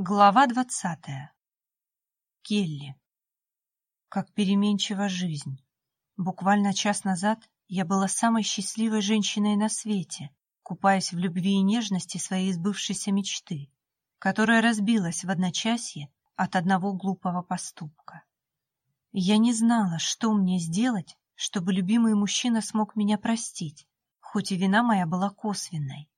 Глава двадцатая. Келли. Как переменчива жизнь. Буквально час назад я была самой счастливой женщиной на свете, купаясь в любви и нежности своей избывшейся мечты, которая разбилась в одночасье от одного глупого поступка. Я не знала, что мне сделать, чтобы любимый мужчина смог меня простить, хоть и вина моя была косвенной.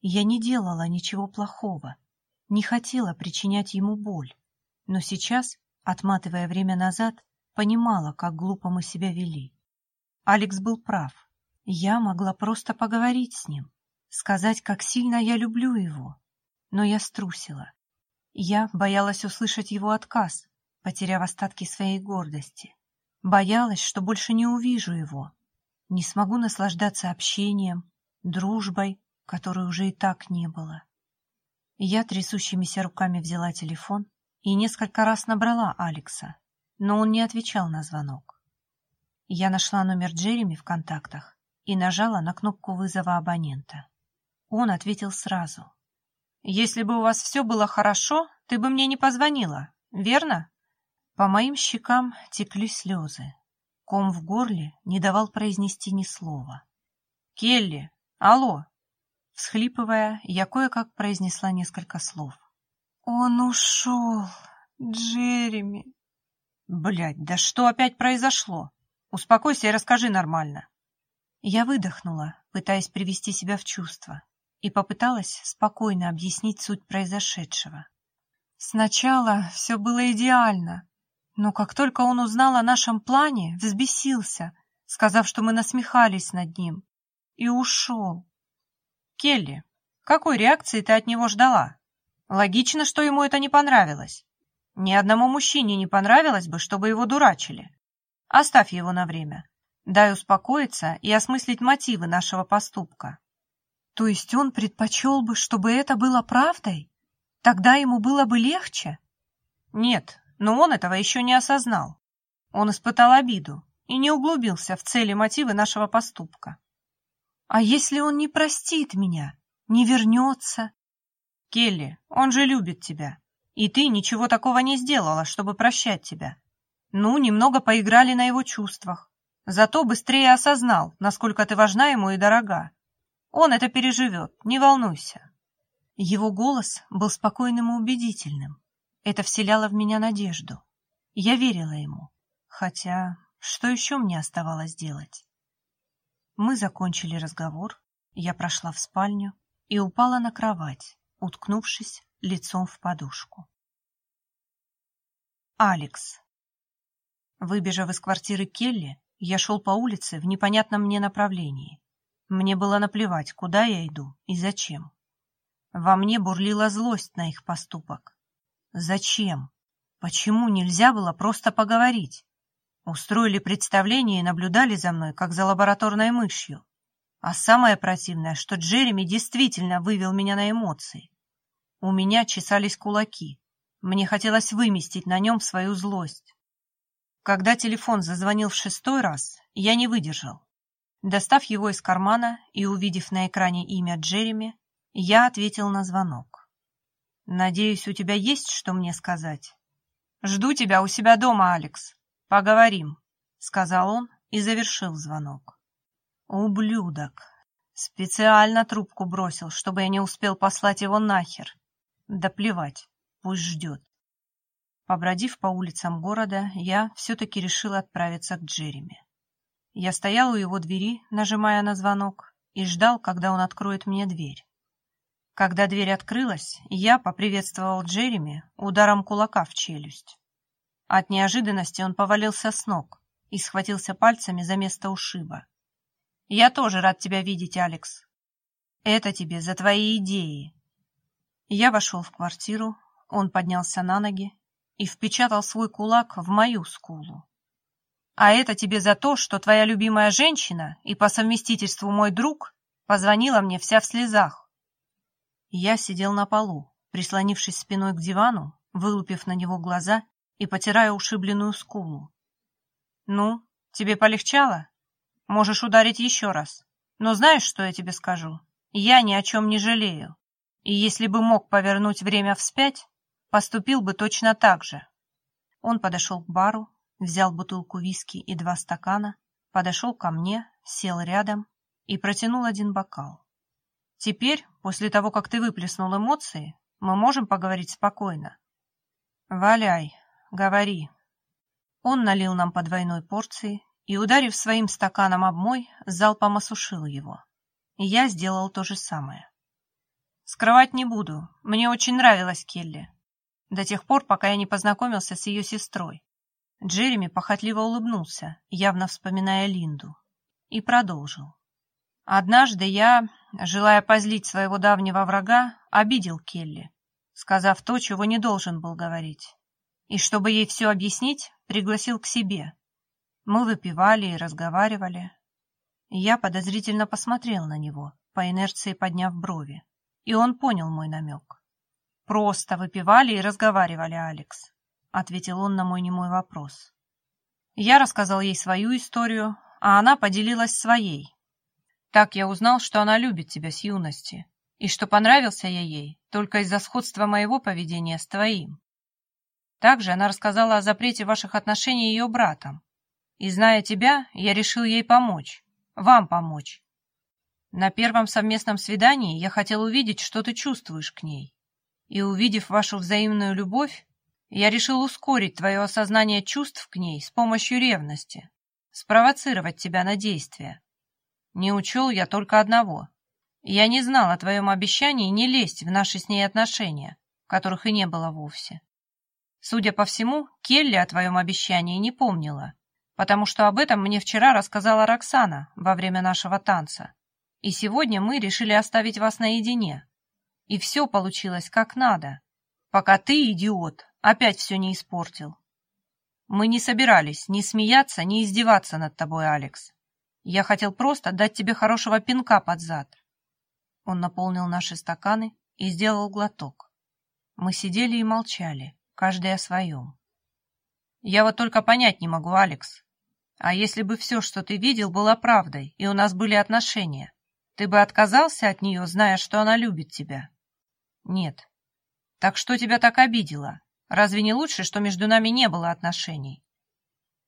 Я не делала ничего плохого, не хотела причинять ему боль, но сейчас, отматывая время назад, понимала, как глупо мы себя вели. Алекс был прав. Я могла просто поговорить с ним, сказать, как сильно я люблю его. Но я струсила. Я боялась услышать его отказ, потеряв остатки своей гордости. Боялась, что больше не увижу его, не смогу наслаждаться общением, дружбой, которой уже и так не было. Я трясущимися руками взяла телефон и несколько раз набрала Алекса, но он не отвечал на звонок. Я нашла номер Джереми в контактах и нажала на кнопку вызова абонента. Он ответил сразу. «Если бы у вас все было хорошо, ты бы мне не позвонила, верно?» По моим щекам текли слезы. Ком в горле не давал произнести ни слова. «Келли! Алло! Всхлипывая, я кое-как произнесла несколько слов. «Он ушел, Джереми!» Блядь, да что опять произошло? Успокойся и расскажи нормально!» Я выдохнула, пытаясь привести себя в чувство, и попыталась спокойно объяснить суть произошедшего. Сначала все было идеально, но как только он узнал о нашем плане, взбесился, сказав, что мы насмехались над ним, и ушел. Келли, какой реакции ты от него ждала? Логично, что ему это не понравилось. Ни одному мужчине не понравилось бы, чтобы его дурачили. Оставь его на время. Дай успокоиться и осмыслить мотивы нашего поступка. То есть он предпочел бы, чтобы это было правдой? Тогда ему было бы легче? Нет, но он этого еще не осознал. Он испытал обиду и не углубился в цели мотивы нашего поступка. А если он не простит меня, не вернется? Келли, он же любит тебя. И ты ничего такого не сделала, чтобы прощать тебя. Ну, немного поиграли на его чувствах. Зато быстрее осознал, насколько ты важна ему и дорога. Он это переживет, не волнуйся. Его голос был спокойным и убедительным. Это вселяло в меня надежду. Я верила ему. Хотя, что еще мне оставалось делать? Мы закончили разговор, я прошла в спальню и упала на кровать, уткнувшись лицом в подушку. Алекс. Выбежав из квартиры Келли, я шел по улице в непонятном мне направлении. Мне было наплевать, куда я иду и зачем. Во мне бурлила злость на их поступок. Зачем? Почему нельзя было просто поговорить? Устроили представление и наблюдали за мной, как за лабораторной мышью. А самое противное, что Джереми действительно вывел меня на эмоции. У меня чесались кулаки. Мне хотелось выместить на нем свою злость. Когда телефон зазвонил в шестой раз, я не выдержал. Достав его из кармана и увидев на экране имя Джереми, я ответил на звонок. «Надеюсь, у тебя есть что мне сказать?» «Жду тебя у себя дома, Алекс», «Поговорим», — сказал он и завершил звонок. «Ублюдок! Специально трубку бросил, чтобы я не успел послать его нахер. Да плевать, пусть ждет». Побродив по улицам города, я все-таки решил отправиться к Джереми. Я стоял у его двери, нажимая на звонок, и ждал, когда он откроет мне дверь. Когда дверь открылась, я поприветствовал Джереми ударом кулака в челюсть. От неожиданности он повалился с ног и схватился пальцами за место ушиба. «Я тоже рад тебя видеть, Алекс. Это тебе за твои идеи». Я вошел в квартиру, он поднялся на ноги и впечатал свой кулак в мою скулу. «А это тебе за то, что твоя любимая женщина и по совместительству мой друг позвонила мне вся в слезах». Я сидел на полу, прислонившись спиной к дивану, вылупив на него глаза и потирая ушибленную скулу. «Ну, тебе полегчало? Можешь ударить еще раз. Но знаешь, что я тебе скажу? Я ни о чем не жалею. И если бы мог повернуть время вспять, поступил бы точно так же. Он подошел к бару, взял бутылку виски и два стакана, подошел ко мне, сел рядом и протянул один бокал. Теперь, после того, как ты выплеснул эмоции, мы можем поговорить спокойно. Валяй, говори. Он налил нам по двойной порции и, ударив своим стаканом об мой, залпом осушил его. Я сделал то же самое. Скрывать не буду, мне очень нравилась Келли. До тех пор, пока я не познакомился с ее сестрой. Джереми похотливо улыбнулся, явно вспоминая Линду, и продолжил. Однажды я, желая позлить своего давнего врага, обидел Келли, сказав то, чего не должен был говорить. И чтобы ей все объяснить, пригласил к себе. Мы выпивали и разговаривали. Я подозрительно посмотрел на него, по инерции подняв брови, и он понял мой намек. «Просто выпивали и разговаривали, Алекс», — ответил он на мой немой вопрос. Я рассказал ей свою историю, а она поделилась своей. Так я узнал, что она любит тебя с юности, и что понравился я ей только из-за сходства моего поведения с твоим. Также она рассказала о запрете ваших отношений ее братом. И, зная тебя, я решил ей помочь. Вам помочь. На первом совместном свидании я хотел увидеть, что ты чувствуешь к ней. И, увидев вашу взаимную любовь, я решил ускорить твое осознание чувств к ней с помощью ревности, спровоцировать тебя на действия. Не учел я только одного. Я не знал о твоем обещании не лезть в наши с ней отношения, которых и не было вовсе. Судя по всему, Келли о твоем обещании не помнила, потому что об этом мне вчера рассказала Роксана во время нашего танца. И сегодня мы решили оставить вас наедине. И все получилось как надо, пока ты, идиот, опять все не испортил. Мы не собирались ни смеяться, ни издеваться над тобой, Алекс. Я хотел просто дать тебе хорошего пинка под зад. Он наполнил наши стаканы и сделал глоток. Мы сидели и молчали каждый о своем. Я вот только понять не могу, Алекс. А если бы все, что ты видел, было правдой, и у нас были отношения, ты бы отказался от нее, зная, что она любит тебя? Нет. Так что тебя так обидело? Разве не лучше, что между нами не было отношений?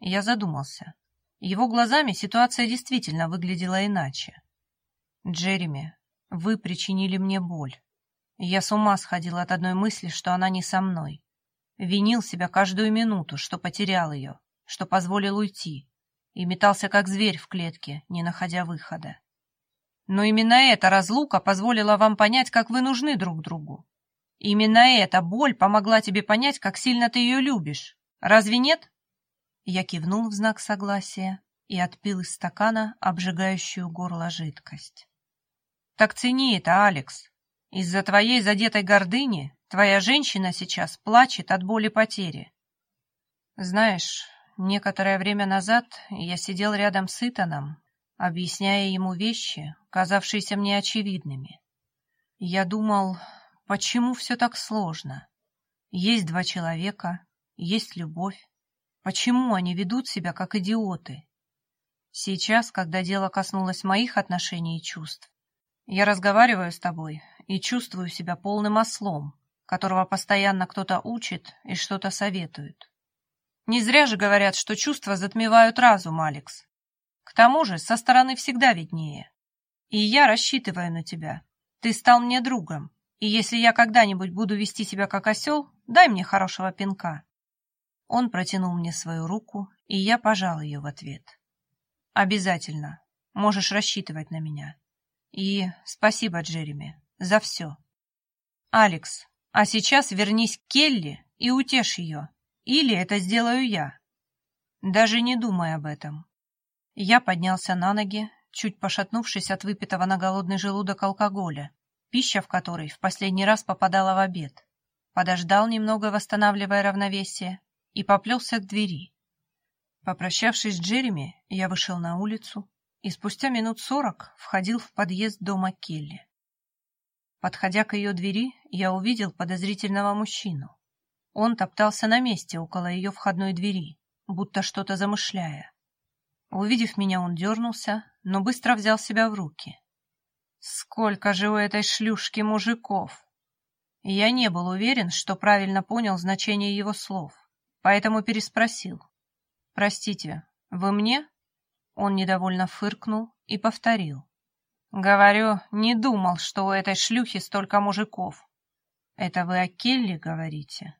Я задумался. Его глазами ситуация действительно выглядела иначе. Джереми, вы причинили мне боль. Я с ума сходила от одной мысли, что она не со мной. Винил себя каждую минуту, что потерял ее, что позволил уйти, и метался как зверь в клетке, не находя выхода. Но именно эта разлука позволила вам понять, как вы нужны друг другу. Именно эта боль помогла тебе понять, как сильно ты ее любишь. Разве нет? Я кивнул в знак согласия и отпил из стакана обжигающую горло жидкость. Так цени это, Алекс. Из-за твоей задетой гордыни Твоя женщина сейчас плачет от боли потери. Знаешь, некоторое время назад я сидел рядом с Итаном, объясняя ему вещи, казавшиеся мне очевидными. Я думал, почему все так сложно? Есть два человека, есть любовь. Почему они ведут себя как идиоты? Сейчас, когда дело коснулось моих отношений и чувств, я разговариваю с тобой и чувствую себя полным ослом, которого постоянно кто-то учит и что-то советует. Не зря же говорят, что чувства затмевают разум, Алекс. К тому же со стороны всегда виднее. И я рассчитываю на тебя. Ты стал мне другом, и если я когда-нибудь буду вести себя как осел, дай мне хорошего пинка. Он протянул мне свою руку, и я пожал ее в ответ. Обязательно. Можешь рассчитывать на меня. И спасибо, Джереми, за все. Алекс, а сейчас вернись к Келли и утешь ее. Или это сделаю я. Даже не думай об этом. Я поднялся на ноги, чуть пошатнувшись от выпитого на голодный желудок алкоголя, пища в которой в последний раз попадала в обед. Подождал немного, восстанавливая равновесие, и поплелся к двери. Попрощавшись с Джереми, я вышел на улицу и спустя минут сорок входил в подъезд дома Келли. Подходя к ее двери, я увидел подозрительного мужчину. Он топтался на месте около ее входной двери, будто что-то замышляя. Увидев меня, он дернулся, но быстро взял себя в руки. «Сколько же у этой шлюшки мужиков!» Я не был уверен, что правильно понял значение его слов, поэтому переспросил. «Простите, вы мне?» Он недовольно фыркнул и повторил. «Говорю, не думал, что у этой шлюхи столько мужиков». «Это вы о Келли говорите?»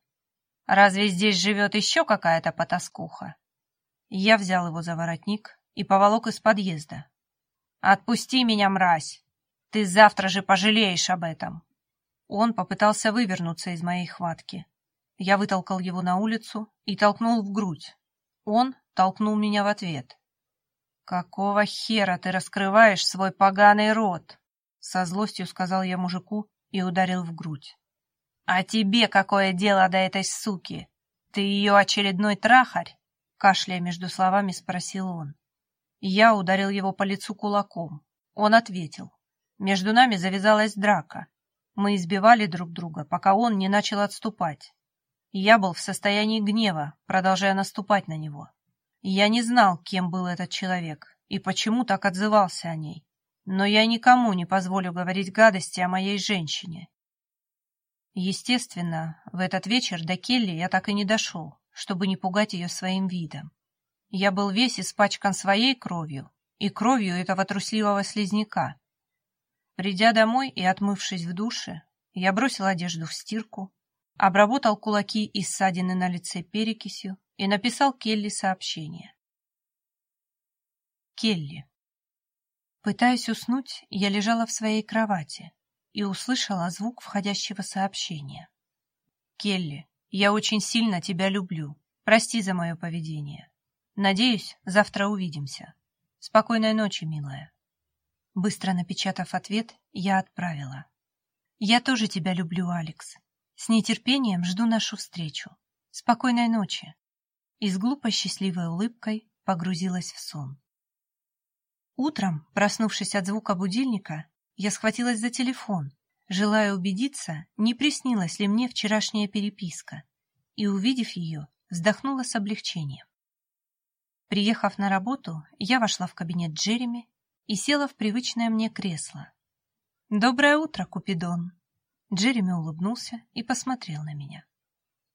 «Разве здесь живет еще какая-то потаскуха?» Я взял его за воротник и поволок из подъезда. «Отпусти меня, мразь! Ты завтра же пожалеешь об этом!» Он попытался вывернуться из моей хватки. Я вытолкал его на улицу и толкнул в грудь. Он толкнул меня в ответ. «Какого хера ты раскрываешь свой поганый рот?» Со злостью сказал я мужику и ударил в грудь. «А тебе какое дело до этой суки? Ты ее очередной трахарь?» Кашляя между словами, спросил он. Я ударил его по лицу кулаком. Он ответил. Между нами завязалась драка. Мы избивали друг друга, пока он не начал отступать. Я был в состоянии гнева, продолжая наступать на него. Я не знал, кем был этот человек и почему так отзывался о ней, но я никому не позволю говорить гадости о моей женщине. Естественно, в этот вечер до Келли я так и не дошел, чтобы не пугать ее своим видом. Я был весь испачкан своей кровью и кровью этого трусливого слизняка. Придя домой и отмывшись в душе, я бросил одежду в стирку, обработал кулаки и ссадины на лице перекисью и написал Келли сообщение. Келли. Пытаясь уснуть, я лежала в своей кровати и услышала звук входящего сообщения. «Келли, я очень сильно тебя люблю. Прости за мое поведение. Надеюсь, завтра увидимся. Спокойной ночи, милая». Быстро напечатав ответ, я отправила. «Я тоже тебя люблю, Алекс. С нетерпением жду нашу встречу. Спокойной ночи и с глупой счастливой улыбкой погрузилась в сон. Утром, проснувшись от звука будильника, я схватилась за телефон, желая убедиться, не приснилась ли мне вчерашняя переписка, и, увидев ее, вздохнула с облегчением. Приехав на работу, я вошла в кабинет Джереми и села в привычное мне кресло. «Доброе утро, Купидон!» Джереми улыбнулся и посмотрел на меня.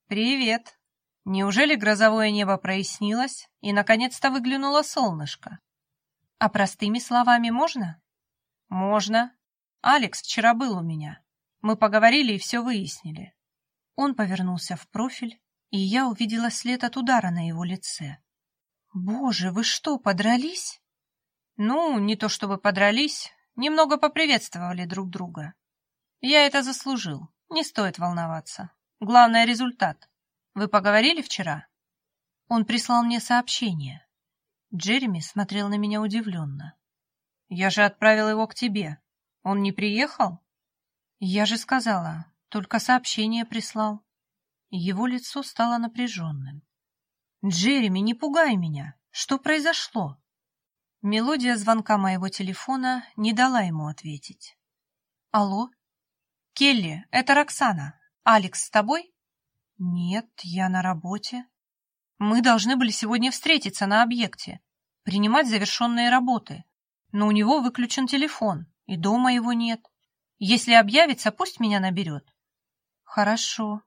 «Привет!» Неужели грозовое небо прояснилось и наконец-то выглянуло солнышко? А простыми словами можно? Можно. Алекс вчера был у меня. Мы поговорили и все выяснили. Он повернулся в профиль, и я увидела след от удара на его лице. Боже, вы что, подрались? Ну, не то чтобы подрались, немного поприветствовали друг друга. Я это заслужил, не стоит волноваться. Главное — результат. Вы поговорили вчера? Он прислал мне сообщение. Джереми смотрел на меня удивленно. Я же отправил его к тебе. Он не приехал? Я же сказала, только сообщение прислал. Его лицо стало напряженным. «Джереми, не пугай меня! Что произошло?» Мелодия звонка моего телефона не дала ему ответить. «Алло? Келли, это Роксана. Алекс с тобой?» «Нет, я на работе. Мы должны были сегодня встретиться на объекте, принимать завершенные работы, но у него выключен телефон, и дома его нет. Если объявится, пусть меня наберет». «Хорошо.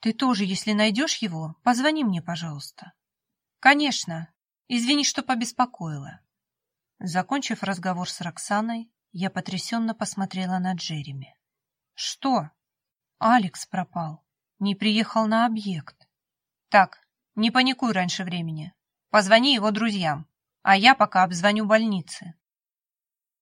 Ты тоже, если найдешь его, позвони мне, пожалуйста». «Конечно. Извини, что побеспокоила». Закончив разговор с Роксаной, я потрясенно посмотрела на Джереми. «Что?» «Алекс пропал не приехал на объект. Так, не паникуй раньше времени. Позвони его друзьям, а я пока обзвоню больницы.